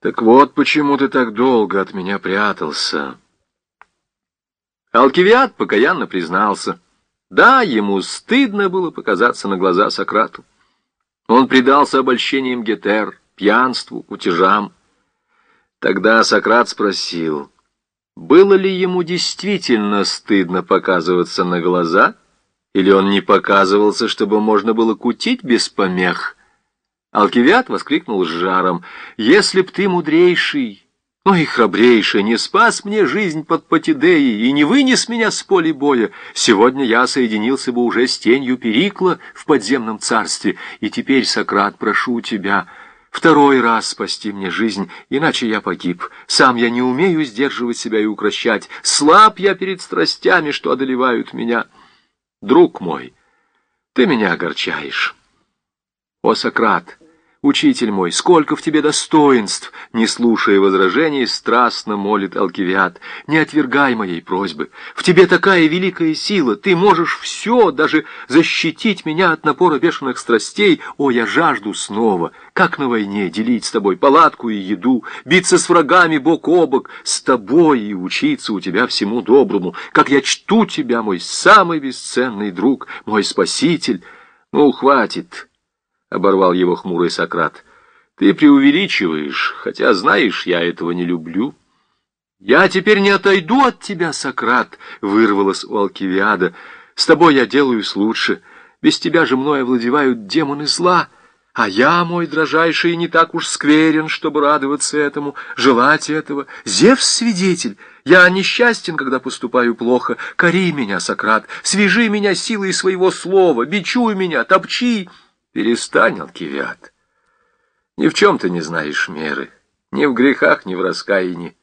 Так вот почему ты так долго от меня прятался. Алкивиад покаянно признался. Да, ему стыдно было показаться на глаза Сократу. Он предался обольщениям Гетер, пьянству, кутежам. Тогда Сократ спросил, было ли ему действительно стыдно показываться на глаза, или он не показывался, чтобы можно было кутить без помех? Алкивиад воскликнул с жаром, «Если б ты, мудрейший, ну и храбрейший, не спас мне жизнь под Патидеей и не вынес меня с поля боя, сегодня я соединился бы уже с тенью Перикла в подземном царстве, и теперь, Сократ, прошу тебя, второй раз спасти мне жизнь, иначе я погиб. Сам я не умею сдерживать себя и укращать, слаб я перед страстями, что одолевают меня. Друг мой, ты меня огорчаешь». «О, Сократ!» «Учитель мой, сколько в тебе достоинств!» Не слушая возражений, страстно молит Алкивиад. «Не отвергай моей просьбы. В тебе такая великая сила. Ты можешь все, даже защитить меня от напора бешеных страстей. О, я жажду снова, как на войне, делить с тобой палатку и еду, биться с врагами бок о бок, с тобой и учиться у тебя всему доброму. Как я чту тебя, мой самый бесценный друг, мой спаситель. Ну, хватит!» — оборвал его хмурый Сократ. «Ты преувеличиваешь, хотя, знаешь, я этого не люблю». «Я теперь не отойду от тебя, Сократ!» — вырвалось у Алкивиада. «С тобой я делаюсь лучше. Без тебя же мной овладевают демоны зла. А я, мой дрожайший, не так уж скверен, чтобы радоваться этому, желать этого. Зевс свидетель. Я несчастен, когда поступаю плохо. Кори меня, Сократ, свяжи меня силой своего слова, бичуй меня, топчи». Перестань, Алкивиад. Ни в чем ты не знаешь меры, ни в грехах, ни в раскаянии.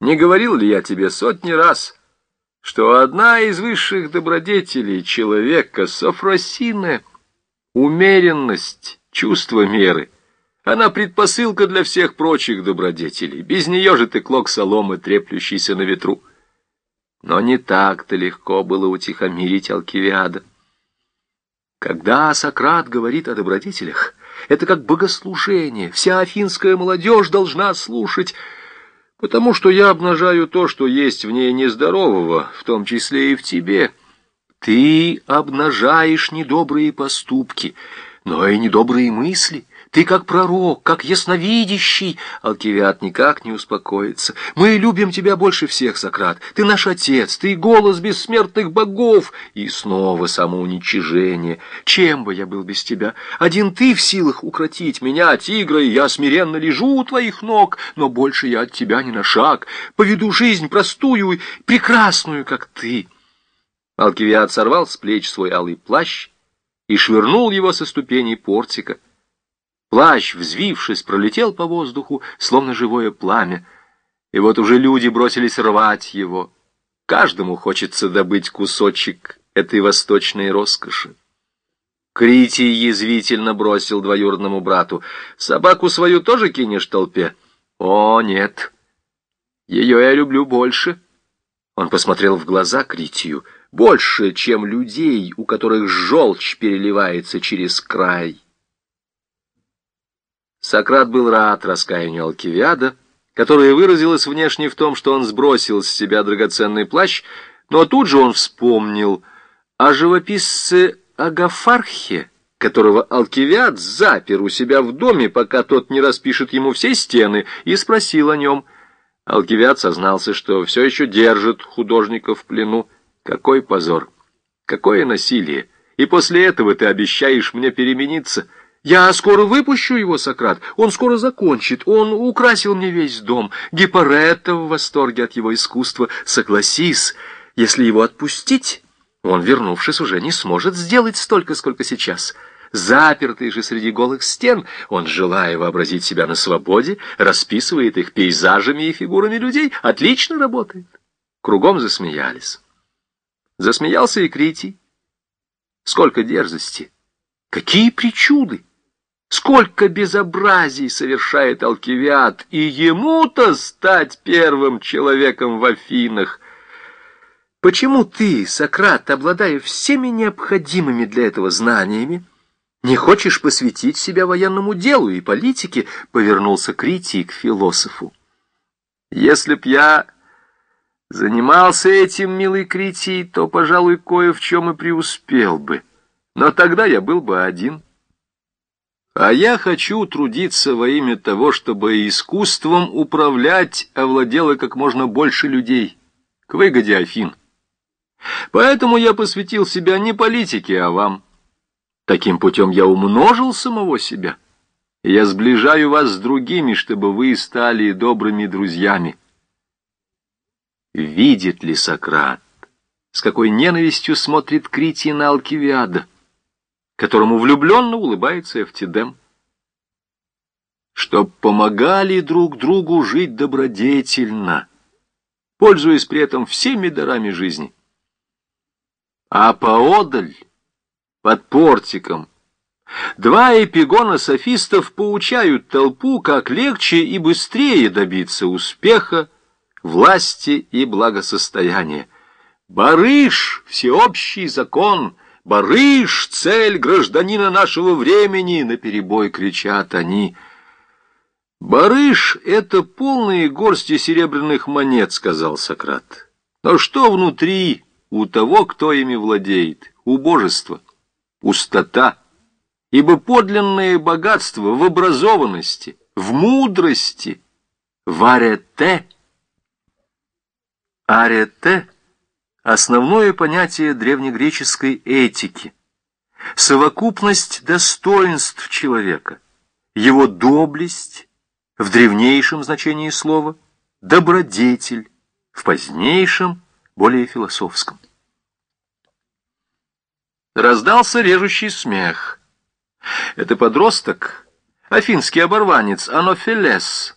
Не говорил ли я тебе сотни раз, что одна из высших добродетелей человека — софросина, умеренность, чувство меры — она предпосылка для всех прочих добродетелей. Без нее же ты клок соломы, треплющийся на ветру. Но не так-то легко было утихомирить Алкивиада. Когда Сократ говорит о добродетелях, это как богослужение, вся афинская молодежь должна слушать, потому что я обнажаю то, что есть в ней нездорового, в том числе и в тебе. Ты обнажаешь недобрые поступки, но и недобрые мысли — ты как пророк, как ясновидящий. Алкивиад никак не успокоится. Мы любим тебя больше всех, Сократ. Ты наш отец, ты голос бессмертных богов. И снова самоуничижение. Чем бы я был без тебя? Один ты в силах укротить меня, тигра, и я смиренно лежу у твоих ног, но больше я от тебя ни на шаг. Поведу жизнь простую и прекрасную, как ты. Алкивиад сорвал с плеч свой алый плащ и швырнул его со ступеней портика. Плащ, взвившись, пролетел по воздуху, словно живое пламя. И вот уже люди бросились рвать его. Каждому хочется добыть кусочек этой восточной роскоши. Критий язвительно бросил двоюродному брату. «Собаку свою тоже кинешь толпе?» «О, нет. Ее я люблю больше». Он посмотрел в глаза Критию. «Больше, чем людей, у которых желчь переливается через край». Сократ был рад раскаянию Алкивиада, которое выразилось внешне в том, что он сбросил с себя драгоценный плащ, но тут же он вспомнил о живописце Агафархе, которого Алкивиад запер у себя в доме, пока тот не распишет ему все стены, и спросил о нем. Алкивиад сознался, что все еще держит художника в плену. Какой позор! Какое насилие! И после этого ты обещаешь мне перемениться — я скоро выпущу его, Сократ. Он скоро закончит. Он украсил мне весь дом. Гиппоретта в восторге от его искусства. Согласись, если его отпустить, он, вернувшись, уже не сможет сделать столько, сколько сейчас. Запертый же среди голых стен, он, желая вообразить себя на свободе, расписывает их пейзажами и фигурами людей. Отлично работает. Кругом засмеялись. Засмеялся и Критий. Сколько дерзости! Какие причуды! Сколько безобразий совершает Алкивиад, и ему-то стать первым человеком в Афинах. Почему ты, Сократ, обладая всеми необходимыми для этого знаниями, Не хочешь посвятить себя военному делу и политике?» — повернулся критик к философу. «Если б я занимался этим, милый критий, то, пожалуй, кое в чем и преуспел бы. Но тогда я был бы один». А я хочу трудиться во имя того, чтобы искусством управлять овладело как можно больше людей, к выгоде Афин. Поэтому я посвятил себя не политике, а вам. Таким путем я умножил самого себя. Я сближаю вас с другими, чтобы вы стали добрыми друзьями. Видит ли Сократ, с какой ненавистью смотрит Критий на Алкивиада? Которому влюбленно улыбается Эфтидем. Чтоб помогали друг другу жить добродетельно, пользуясь при этом всеми дарами жизни. А поодаль, под портиком, два эпигона софистов поучают толпу, как легче и быстрее добиться успеха, власти и благосостояния. Барыш, всеобщий закон — «Барыш, цель гражданина нашего времени!» — наперебой кричат они. «Барыш — это полные горсти серебряных монет», — сказал Сократ. «Но что внутри у того, кто ими владеет? Убожество, пустота, ибо подлинное богатство в образованности, в мудрости, в арете». Арете — основное понятие древнегреческой этики, совокупность достоинств человека, его доблесть, в древнейшем значении слова, добродетель, в позднейшем, более философском. Раздался режущий смех. Это подросток, афинский оборванец Анофилес,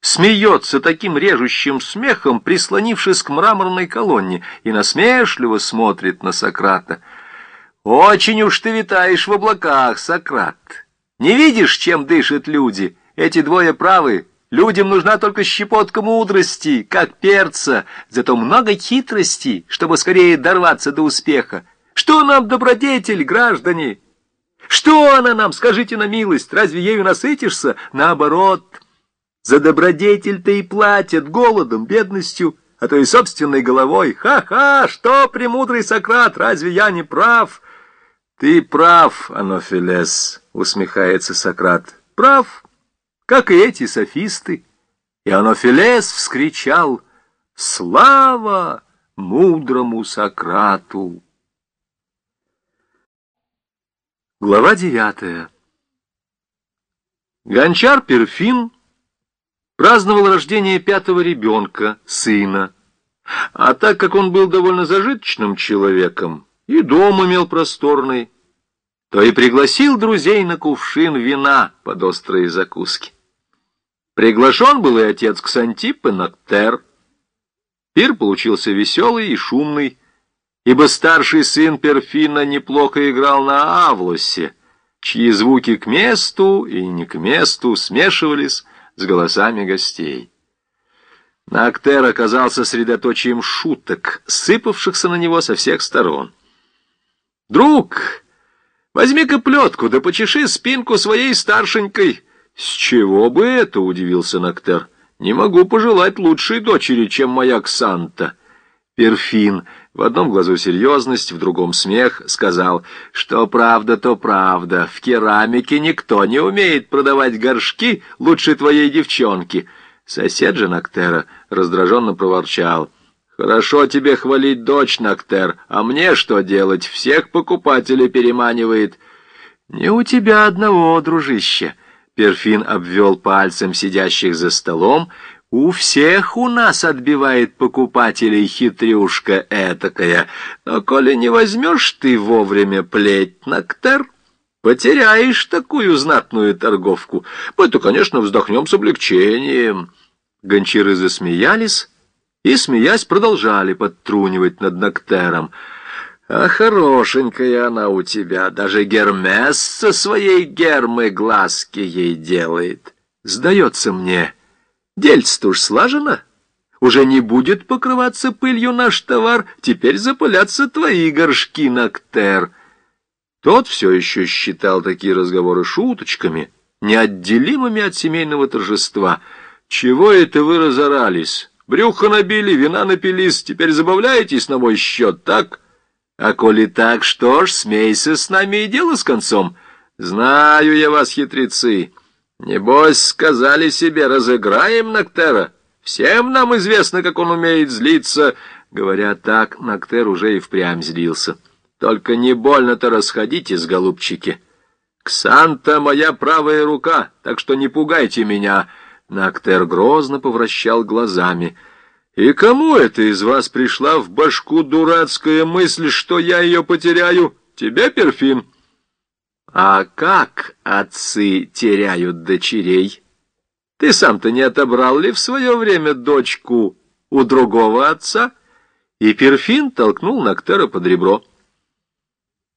смеется таким режущим смехом, прислонившись к мраморной колонне, и насмешливо смотрит на Сократа. «Очень уж ты витаешь в облаках, Сократ! Не видишь, чем дышат люди? Эти двое правы. Людям нужна только щепотка мудрости, как перца, зато много хитрости, чтобы скорее дорваться до успеха. Что нам добродетель, граждане? Что она нам, скажите на милость, разве ею насытишься? Наоборот!» За добродетель-то и платят голодом, бедностью, а то и собственной головой. Ха-ха, что, премудрый Сократ, разве я не прав? Ты прав, Анофилес, усмехается Сократ. Прав, как и эти софисты. И Анофилес вскричал «Слава мудрому Сократу!» Глава девятая. Гончар Перфин праздновал рождение пятого ребенка, сына. А так как он был довольно зажиточным человеком и дом имел просторный, то и пригласил друзей на кувшин вина под острые закуски. Приглашен был и отец Ксантип и Ноктер. Пир получился веселый и шумный, ибо старший сын Перфина неплохо играл на авлосе, чьи звуки к месту и не к месту смешивались с голосами гостей. Нактер оказался средоточием шуток, сыпавшихся на него со всех сторон. «Друг, возьми-ка плетку, да почеши спинку своей старшенькой». «С чего бы это?» — удивился Нактер. «Не могу пожелать лучшей дочери, чем моя Ксанта». Перфин, в одном глазу серьезность, в другом смех, сказал, что правда, то правда, в керамике никто не умеет продавать горшки лучше твоей девчонки. Сосед же Ноктера раздраженно проворчал. «Хорошо тебе хвалить дочь, Ноктер, а мне что делать? Всех покупателей переманивает». «Не у тебя одного, дружище». Перфин обвел пальцем сидящих за столом, у всех у нас отбивает покупателей хитрюшка этакая, но коли не возьмешь ты вовремя плеть ноктер, потеряешь такую знатную торговку. Мы-то, конечно, вздохнем с облегчением». Гончары засмеялись и, смеясь, продолжали подтрунивать над ноктером. «А хорошенькая она у тебя, даже Гермес со своей гермы глазки ей делает. Сдается мне». Дельце-то уж слажено. Уже не будет покрываться пылью наш товар, теперь запылятся твои горшки, Ноктер. Тот все еще считал такие разговоры шуточками, неотделимыми от семейного торжества. «Чего это вы разорались? Брюхо набили, вина напились, теперь забавляетесь на мой счет, так? А коли так, что ж, смейся с нами и дело с концом. Знаю я вас, хитрецы. Небось, сказали себе, разыграем Ноктера. Всем нам известно, как он умеет злиться». Говоря так, Ноктер уже и впрямь злился. Только не больно-то расходитесь, голубчики. Ксанта моя правая рука, так что не пугайте меня. Нактер грозно повращал глазами. И кому это из вас пришла в башку дурацкая мысль, что я ее потеряю? Тебе, Перфин? А как отцы теряют дочерей? Ты сам-то не отобрал ли в свое время дочку у другого отца? И Перфин толкнул Нактера под ребро.